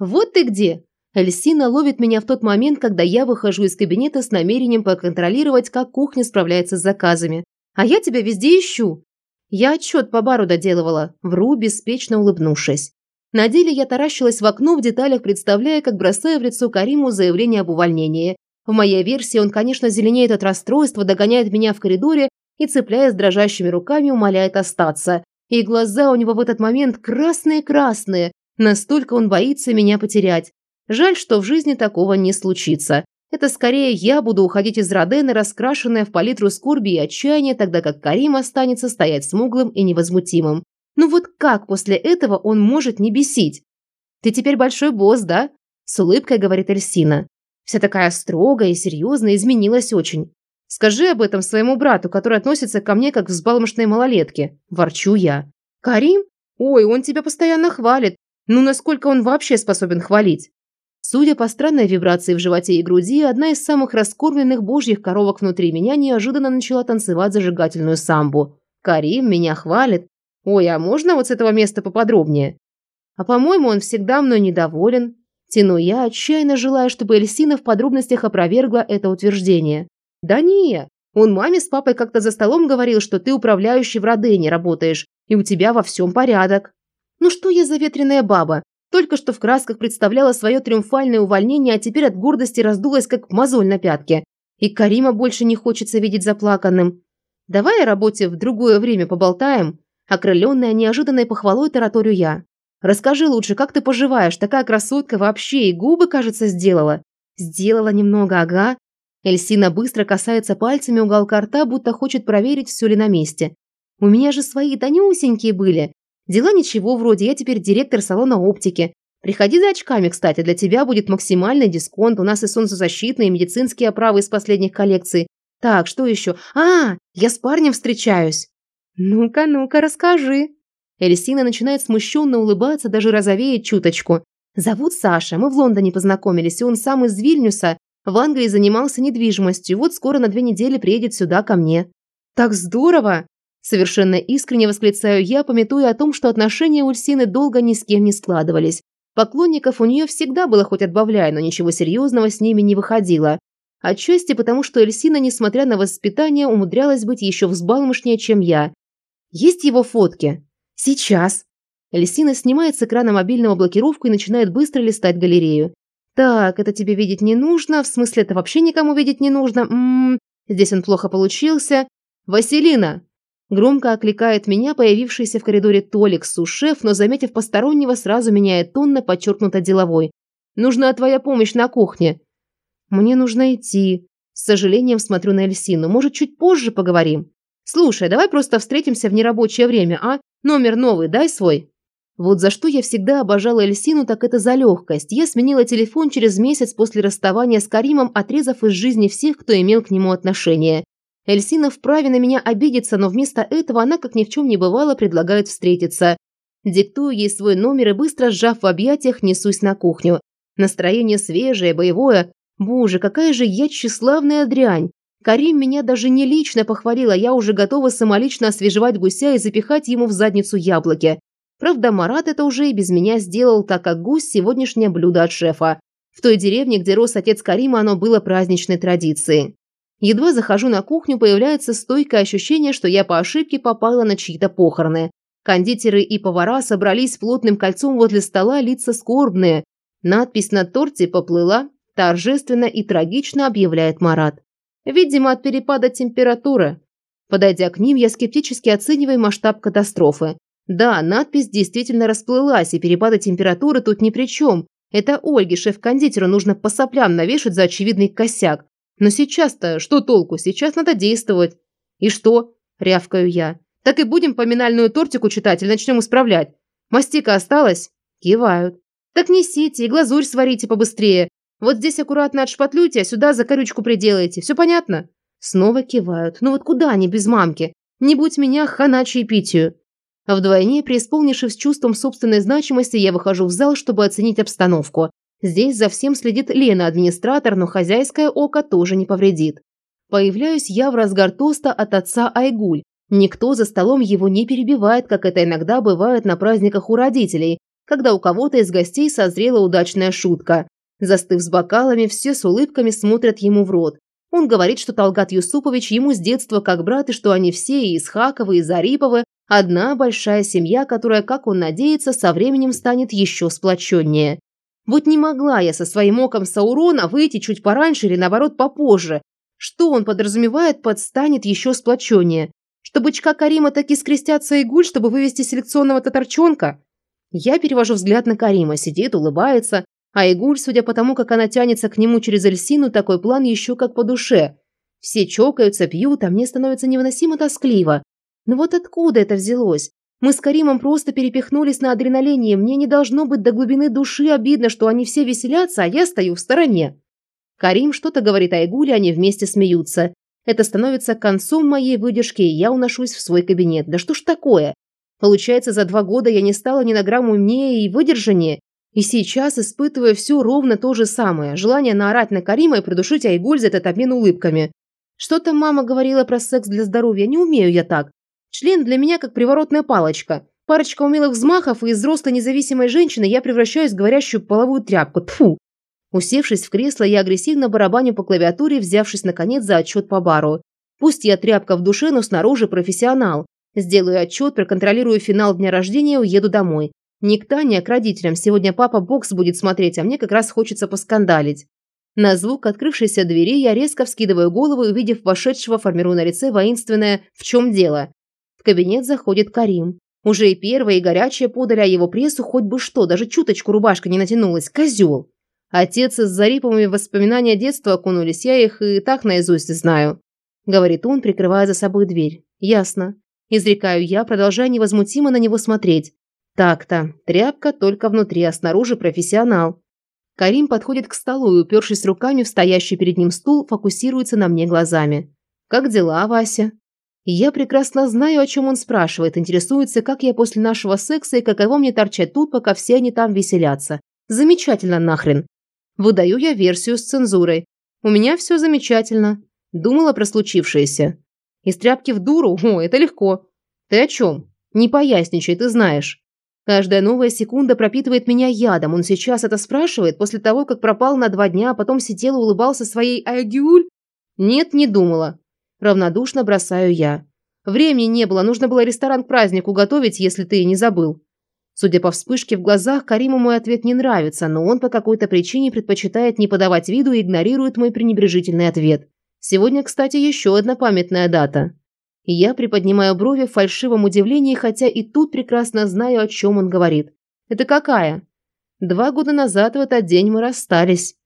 Вот ты где!» Эльсина ловит меня в тот момент, когда я выхожу из кабинета с намерением поконтролировать, как кухня справляется с заказами. «А я тебя везде ищу!» Я отчет по бару доделывала, вру, беспечно улыбнувшись. На деле я таращилась в окно в деталях, представляя, как бросаю в лицо Кариму заявление об увольнении. В моей версии он, конечно, зеленеет от расстройства, догоняет меня в коридоре и, цепляясь дрожащими руками, умоляет остаться. И глаза у него в этот момент красные-красные, настолько он боится меня потерять. Жаль, что в жизни такого не случится. Это скорее я буду уходить из Родены, раскрашенная в палитру скорби и отчаяния, тогда как Карим останется стоять смуглым и невозмутимым. Ну вот как после этого он может не бесить? «Ты теперь большой босс, да?» – с улыбкой говорит Эльсина. Вся такая строгая и серьезная, изменилась очень. Скажи об этом своему брату, который относится ко мне как к взбалмошной малолетке. Ворчу я. Карим? Ой, он тебя постоянно хвалит. Ну, насколько он вообще способен хвалить? Судя по странной вибрации в животе и груди, одна из самых раскормленных божьих коровок внутри меня неожиданно начала танцевать зажигательную самбу. Карим меня хвалит. Ой, а можно вот с этого места поподробнее? А по-моему, он всегда мной недоволен. Тяну я, отчаянно желая, чтобы Эльсина в подробностях опровергла это утверждение. Да не, он маме с папой как-то за столом говорил, что ты управляющий в Родене работаешь, и у тебя во всем порядок. Ну что я за ветреная баба? Только что в красках представляла свое триумфальное увольнение, а теперь от гордости раздулась, как мозоль на пятке. И Карима больше не хочется видеть заплаканным. Давай о работе в другое время поболтаем. Окрыленная неожиданной похвалой тараторю я. Расскажи лучше, как ты поживаешь? Такая красотка вообще и губы, кажется, сделала. Сделала немного, ага. Эльсина быстро касается пальцами уголка рта, будто хочет проверить, все ли на месте. У меня же свои тонюсенькие были. Дела ничего вроде, я теперь директор салона оптики. Приходи за очками, кстати, для тебя будет максимальный дисконт. У нас и солнцезащитные, и медицинские оправы из последних коллекций. Так, что еще? А, я с парнем встречаюсь. Ну-ка, ну-ка, расскажи. Эльсина начинает смущенно улыбаться, даже розовеет чуточку. Зовут Саша, мы в Лондоне познакомились, и он сам из Вильнюса. В Англии занимался недвижимостью, вот скоро на две недели приедет сюда ко мне. Так здорово! Совершенно искренне восклицаю я, пометуя о том, что отношения Ульсины долго ни с кем не складывались. Поклонников у нее всегда было хоть отбавляй, но ничего серьезного с ними не выходило. Отчасти потому, что Эльсина, несмотря на воспитание, умудрялась быть еще взбалмошнее, чем я. Есть его фотки? Сейчас. Эльсина снимает с экрана мобильного блокировку и начинает быстро листать галерею. Так, это тебе видеть не нужно, в смысле это вообще никому видеть не нужно. М -м -м, здесь он плохо получился. Василина, Громко окликает меня появившийся в коридоре Толик, сушеф, но, заметив постороннего, сразу меняет тон на подчеркнуто деловой. «Нужна твоя помощь на кухне». «Мне нужно идти». С сожалением смотрю на Эльсину. «Может, чуть позже поговорим?» «Слушай, давай просто встретимся в нерабочее время, а? Номер новый дай свой». Вот за что я всегда обожала Эльсину, так это за легкость. Я сменила телефон через месяц после расставания с Каримом, отрезав из жизни всех, кто имел к нему отношение. Эльсина вправе на меня обидеться, но вместо этого она, как ни в чем не бывало, предлагает встретиться. Диктую ей свой номер и быстро сжав в объятиях, несусь на кухню. Настроение свежее, боевое. Боже, какая же я тщеславная дрянь. Карим меня даже не лично похвалила, я уже готова самолично освежевать гуся и запихать ему в задницу яблоки. Правда, Марат это уже и без меня сделал, так как гусь – сегодняшнее блюдо от шефа. В той деревне, где рос отец Карима, оно было праздничной традицией. Едва захожу на кухню, появляется стойкое ощущение, что я по ошибке попала на чьи-то похороны. Кондитеры и повара собрались плотным кольцом возле стола, лица скорбные. Надпись на торте поплыла, торжественно и трагично объявляет Марат. Видимо, от перепада температуры. Подойдя к ним, я скептически оцениваю масштаб катастрофы. Да, надпись действительно расплылась, и перепада температуры тут ни при чем. Это Ольге, шеф-кондитеру, нужно по соплям навешать за очевидный косяк. Но сейчас-то что толку? Сейчас надо действовать. И что? Рявкаю я. Так и будем поминальную тортику читать или начнем исправлять? Мастика осталась? Кивают. Так несите и глазурь сварите побыстрее. Вот здесь аккуратно отшпатлюйте, а сюда закорючку приделайте. Все понятно? Снова кивают. Ну вот куда они без мамки? Не будь меня хана чаепитию. Вдвойне, преисполнившись чувством собственной значимости, я выхожу в зал, чтобы оценить обстановку. Здесь за всем следит Лена, администратор, но хозяйское око тоже не повредит. Появляюсь я в разгар тоста от отца Айгуль. Никто за столом его не перебивает, как это иногда бывает на праздниках у родителей. когда у кого-то из гостей созрела удачная шутка. Застыв с бокалами, все с улыбками смотрят ему в рот. Он говорит, что Талгат Юсупович ему с детства как брат, и что они все, и Исхаковы, и Зариповы, одна большая семья, которая, как он надеется, со временем станет еще сплоченнее. Вот не могла я со своим оком Саурона выйти чуть пораньше или, наоборот, попозже. Что он подразумевает под «станет еще сплоченнее»? Что бычка Карима таки скрестятся и гуль, чтобы вывести селекционного татарчонка? Я перевожу взгляд на Карима, сидит, улыбается, а Игуль, судя по тому, как она тянется к нему через Эльсину, такой план еще как по душе. Все чокаются, пьют, а мне становится невыносимо тоскливо. Но вот откуда это взялось? Мы с Каримом просто перепихнулись на адреналине, мне не должно быть до глубины души обидно, что они все веселятся, а я стою в стороне. Карим что-то говорит о Игуле, они вместе смеются. Это становится концом моей выдержки, и я уношусь в свой кабинет. Да что ж такое? Получается, за два года я не стала ни на грамм умнее и выдержаннее. И сейчас испытываю все ровно то же самое. Желание наорать на Карима и придушить Айгуль за этот обмен улыбками. Что-то мама говорила про секс для здоровья. Не умею я так. Член для меня как приворотная палочка. Парочка умелых взмахов, и из взрослой независимой женщины я превращаюсь в говорящую половую тряпку. Тфу. Усевшись в кресло, я агрессивно барабаню по клавиатуре, взявшись, наконец, за отчет по бару. Пусть я тряпка в душе, но снаружи профессионал. Сделаю отчет, проконтролирую финал дня рождения и уеду домой. Не к Тане, а к родителям. Сегодня папа бокс будет смотреть, а мне как раз хочется поскандалить. На звук открывшейся двери я резко вскидываю голову увидев вошедшего, формирую на лице воинственное «В чем дело?». В кабинет заходит Карим. Уже и первая, и горячая подали, а его прессу хоть бы что, даже чуточку рубашка не натянулась. Козел. Отец с Зариповыми воспоминания детства окунулись, я их и так наизусть знаю. Говорит он, прикрывая за собой дверь. Ясно. Изрекаю я, продолжая невозмутимо на него смотреть. Так-то, тряпка только внутри, а снаружи профессионал. Карим подходит к столу и, упершись руками в стоящий перед ним стул, фокусируется на мне глазами. «Как дела, Вася?» Я прекрасно знаю, о чем он спрашивает, интересуется, как я после нашего секса и каково мне торчать тут, пока все они там веселятся. Замечательно нахрен. Выдаю я версию с цензурой. У меня все замечательно. Думала про случившееся. Из тряпки в дуру? О, это легко. Ты о чем? Не поясничай, ты знаешь. Каждая новая секунда пропитывает меня ядом. Он сейчас это спрашивает, после того, как пропал на два дня, а потом сидел и улыбался своей «Айгюль?» Нет, не думала. Равнодушно бросаю я. Времени не было, нужно было ресторан к празднику готовить, если ты не забыл. Судя по вспышке в глазах, Кариму мой ответ не нравится, но он по какой-то причине предпочитает не подавать виду и игнорирует мой пренебрежительный ответ. Сегодня, кстати, еще одна памятная дата. Я приподнимаю брови в фальшивом удивлении, хотя и тут прекрасно знаю, о чем он говорит. Это какая? Два года назад в этот день мы расстались.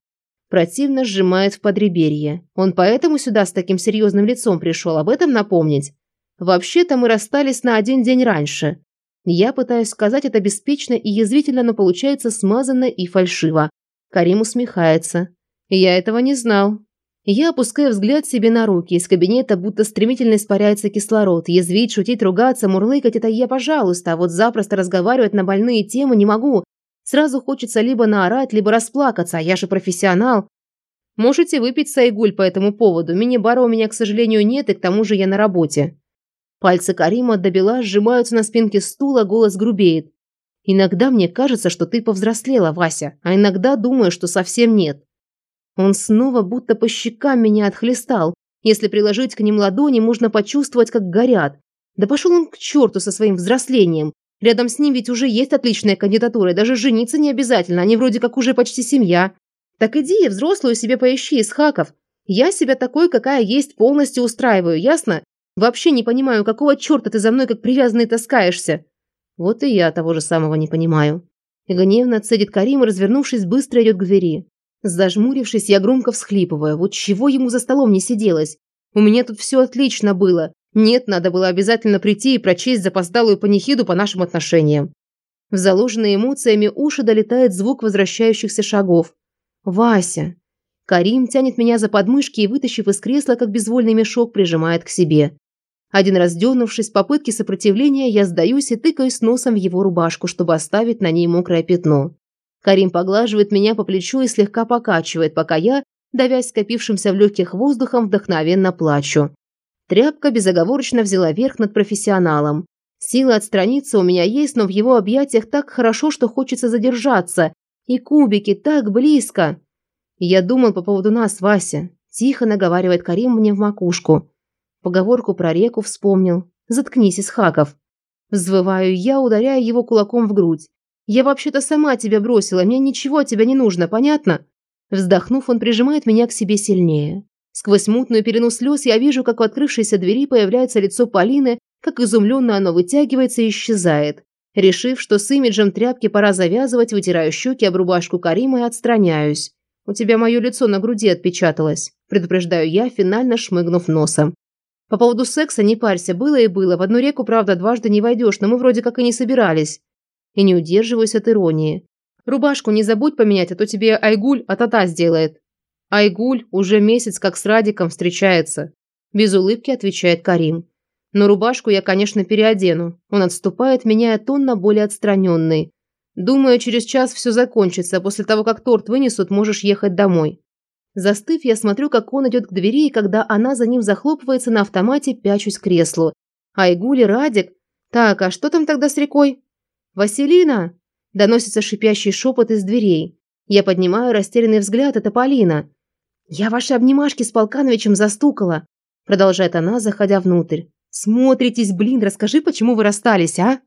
Противно сжимает в подреберье. Он поэтому сюда с таким серьезным лицом пришел об этом напомнить. Вообще-то мы расстались на один день раньше. Я пытаюсь сказать это беспечно и язвительно, но получается смазанно и фальшиво. Карим усмехается. Я этого не знал. Я опускаю взгляд себе на руки. Из кабинета будто стремительно испаряется кислород. Язвить, шутить, ругаться, мурлыкать – это я, пожалуйста. А вот запросто разговаривать на больные темы не могу. Сразу хочется либо наорать, либо расплакаться, а я же профессионал. Можете выпить сайгуль по этому поводу. Мини-бара у меня, к сожалению, нет, и к тому же я на работе. Пальцы Карима до бела сжимаются на спинке стула, голос грубеет. Иногда мне кажется, что ты повзрослела, Вася, а иногда думаю, что совсем нет. Он снова будто по щекам меня отхлестал. Если приложить к ним ладони, можно почувствовать, как горят. Да пошел он к черту со своим взрослением. Рядом с ним ведь уже есть отличная кандидатура, и даже жениться не обязательно, они вроде как уже почти семья. Так иди, взрослую себе поищи из хаков. Я себя такой, какая есть, полностью устраиваю, ясно? Вообще не понимаю, какого черта ты за мной как привязанный таскаешься. Вот и я того же самого не понимаю. И гневно цедит Карим, развернувшись, быстро идет к двери. Зажмурившись, я громко всхлипываю. Вот чего ему за столом не сиделось? У меня тут все отлично было. Нет, надо было обязательно прийти и прочесть запоздалую панихиду по нашим отношениям. В заложенные эмоциями уши долетает звук возвращающихся шагов. «Вася!» Карим тянет меня за подмышки и, вытащив из кресла, как безвольный мешок, прижимает к себе. Один раз дернувшись в попытке сопротивления, я сдаюсь и тыкаюсь носом в его рубашку, чтобы оставить на ней мокрое пятно. Карим поглаживает меня по плечу и слегка покачивает, пока я, давясь скопившимся в легких воздухом, вдохновенно плачу. Тряпка безоговорочно взяла верх над профессионалом. Сила отстраниться у меня есть, но в его объятиях так хорошо, что хочется задержаться. И кубики так близко. Я думал по поводу нас, Вася. Тихо наговаривает Карим мне в макушку. Поговорку про реку вспомнил. Заткнись, Исхаков. Взвываю я, ударяя его кулаком в грудь. Я вообще-то сама тебя бросила, мне ничего от тебя не нужно, понятно? Вздохнув, он прижимает меня к себе сильнее. Сквозь мутную пелену слез я вижу, как в открывшейся двери появляется лицо Полины, как изумленно оно вытягивается и исчезает. Решив, что с имиджем тряпки пора завязывать, вытираю щеки об рубашку Карима и отстраняюсь. «У тебя мое лицо на груди отпечаталось», – предупреждаю я, финально шмыгнув носом. «По поводу секса не парься, было и было. В одну реку, правда, дважды не войдешь, но мы вроде как и не собирались». И не удерживаюсь от иронии. «Рубашку не забудь поменять, а то тебе Айгуль а-та-та сделает». Айгуль уже месяц как с Радиком встречается. Без улыбки отвечает Карим. Но рубашку я, конечно, переодену. Он отступает, меняя тон на более отстраненный. Думаю, через час все закончится. После того, как торт вынесут, можешь ехать домой. Застыв, я смотрю, как он идет к двери, и когда она за ним захлопывается на автомате, пячусь к креслу. Айгуль и Радик? Так, а что там тогда с рекой? Василина! Доносится шипящий шепот из дверей. Я поднимаю растерянный взгляд, это Полина. «Я ваши обнимашки с Полкановичем застукала», продолжает она, заходя внутрь. «Смотритесь, блин, расскажи, почему вы расстались, а?»